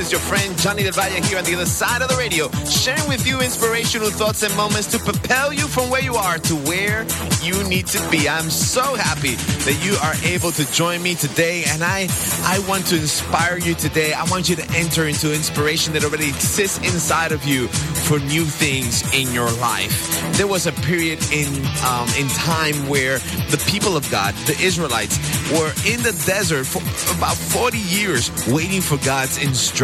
Is your friend Johnny Del Valle here on the other side of the radio, sharing with you inspirational thoughts and moments to propel you from where you are to where you need to be. I'm so happy that you are able to join me today, and I, I want to inspire you today. I want you to enter into inspiration that already exists inside of you for new things in your life. There was a period in um, in time where the people of God, the Israelites, were in the desert for about 40 years waiting for God's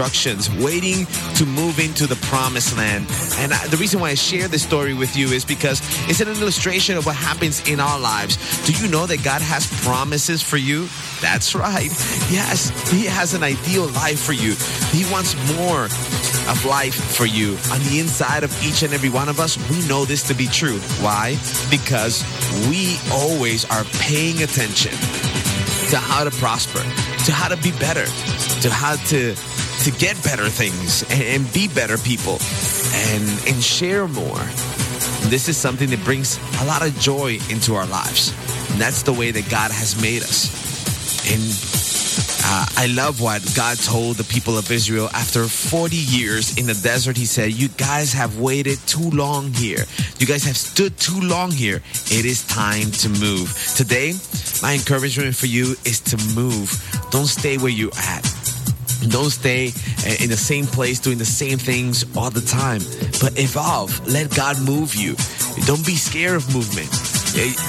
instructions, waiting to move into the promised land. And I, the reason why I share this story with you is because it's an illustration of what happens in our lives. Do you know that God has promises for you? That's right. Yes, He has an ideal life for you. He wants more of life for you. On the inside of each and every one of us, we know this to be true. Why? Because we always are paying attention to how to prosper, to how to be better, to how to to get better things and, be better people and and share more. This is something that brings a lot of joy into our lives. And that's the way that God has made us. And uh, I love what God told the people of Israel after 40 years in the desert. He said, You guys have waited too long here. You guys have stood too long here. It is time to move. Today, my encouragement for you is to move. Don't stay where you're at. Don't stay in the same place doing the same things all the time, but evolve. Let God move you. Don't be scared of movement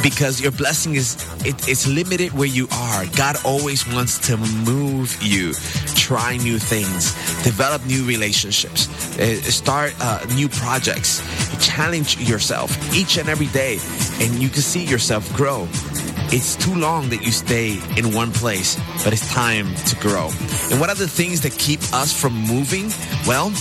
because your blessing is it, it's limited where you are. God always wants to move you. Try new things, develop new relationships, uh, start uh, new projects, challenge yourself each and every day, and you can see yourself grow. It's too long that you stay in one place, but it's time to grow. And what are the things that keep us from moving? Well,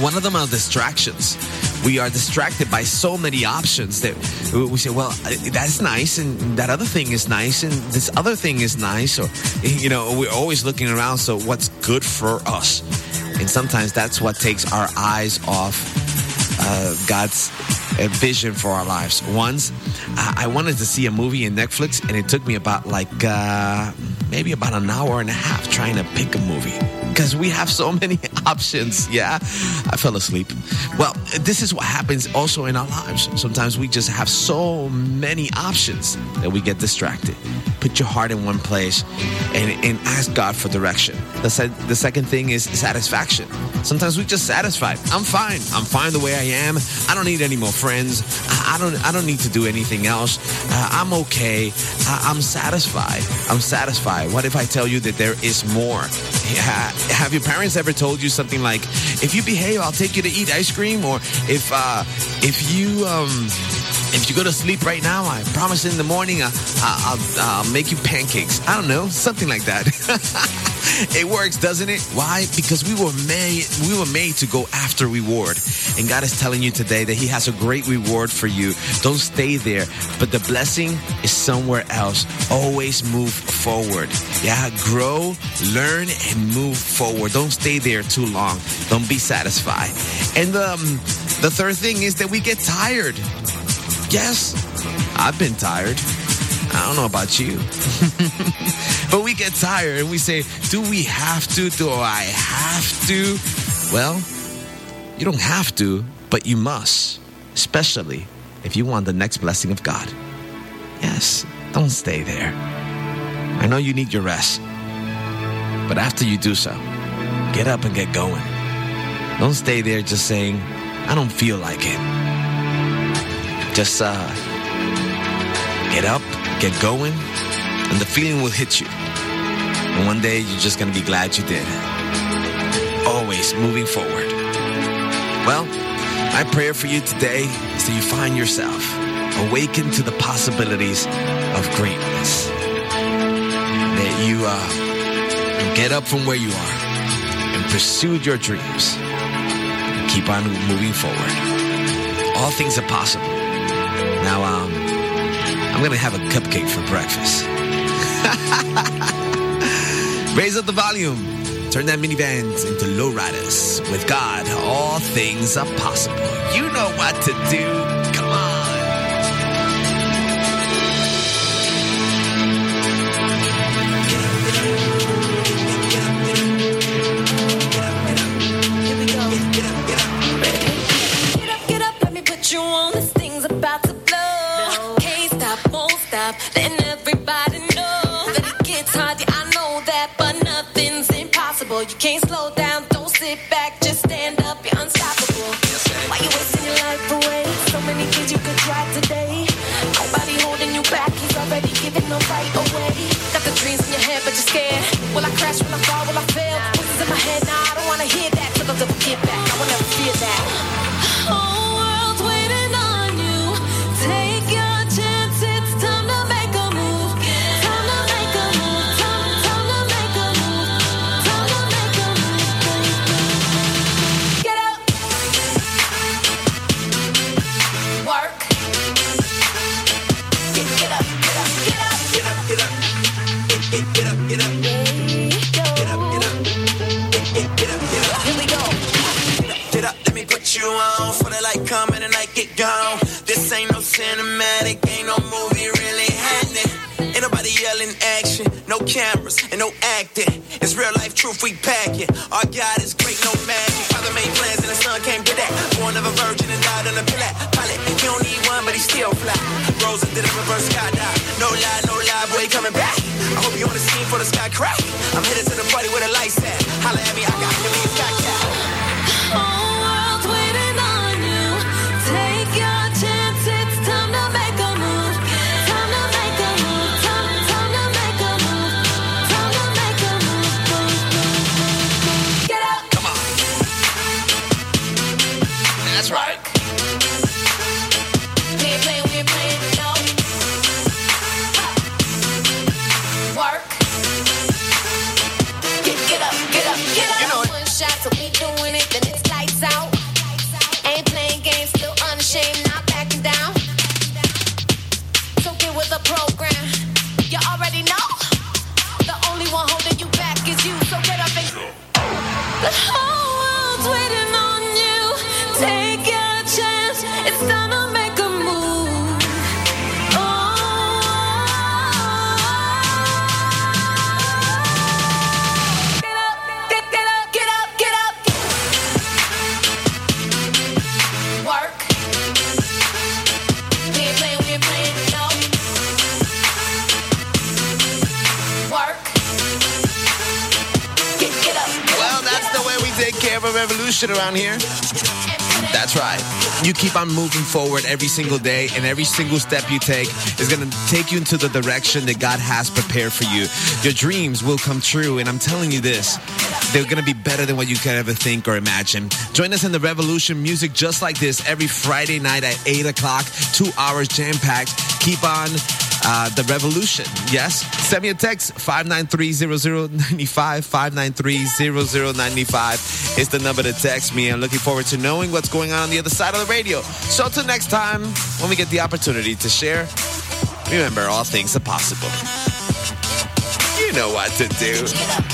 one of them are distractions. We are distracted by so many options that we say, well, that's nice, and that other thing is nice, and this other thing is nice. Or, you know, we're always looking around, so what's good for us? And sometimes that's what takes our eyes off uh, God's vision for our lives. Once, I wanted to see a movie in Netflix, and it took me about like uh, maybe about an hour and a half trying to pick a movie because we have so many options. Yeah, I fell asleep. Well, this is what happens also in our lives. Sometimes we just have so many options that we get distracted. Put your heart in one place and, and ask God for direction. The, se- the second thing is satisfaction. Sometimes we just satisfied. I'm fine. I'm fine the way I am. I don't need any more friends. I, don't. I don't need to do anything else. Uh, I'm okay. I, I'm satisfied. I'm satisfied. What if I tell you that there is more? Yeah. Have your parents ever told you something like, "If you behave, I'll take you to eat ice cream," or if uh, if you um, if you go to sleep right now, I promise in the morning uh, I'll, I'll, make you pancakes. I don't know, something like that. it works, doesn't it? Why? Because we were made we were made to go after reward. And God is telling you today that He has a great reward for you. Don't stay there. But the blessing is somewhere else. Always move forward. Yeah, grow, learn, and move forward. Don't stay there too long. Don't be satisfied. And um, the third thing is that we get tired. Yes, I've been tired. I don't know about you. but we get tired and we say, do we have to? Do I have to? Well, you don't have to, but you must, especially if you want the next blessing of God. Yes, don't stay there. I know you need your rest, but after you do so, get up and get going. Don't stay there just saying, I don't feel like it. Just get up, get going, and the feeling will hit you. And one day you're just going to be glad you did. Always moving forward. Well, my prayer for you today is that you find yourself awakened to the possibilities of greatness. That you uh, get up from where you are and pursue your dreams keep on moving forward. All things are possible. Now, um, I'm gonna have a cupcake for breakfast. Raise up the volume. Turn that minivans into lowriders. With God, all things are possible. You know what to do. You can't slow down, you on. For the light come and night get gone. This ain't no cinematic, ain't no movie really happening. Ain't nobody yelling action, no cameras and no acting. It's real life truth we pack it. Our God is great, no magic. Father made plans and the son came to that. Born of a virgin and died on a pillar. Pilot, he don't need one, but he still fly. Rosa did a reverse skydive. No lie, no lie, boy, coming back. I hope you on the scene for the sky crack. I'm headed to the party where the lights at. Take care of a revolution around here. That's right. You keep on moving forward every single day, and every single step you take is going to take you into the direction that God has prepared for you. Your dreams will come true, and I'm telling you this they're going to be better than what you could ever think or imagine. Join us in the revolution music just like this every Friday night at 8 o'clock, two hours jam packed. Keep on uh, the revolution. Yes? Send me a text 593-0095, 593-0095 is the number to text me. I'm looking forward to knowing what's going on on the other side of the radio. So till next time, when we get the opportunity to share, remember all things are possible. You know what to do.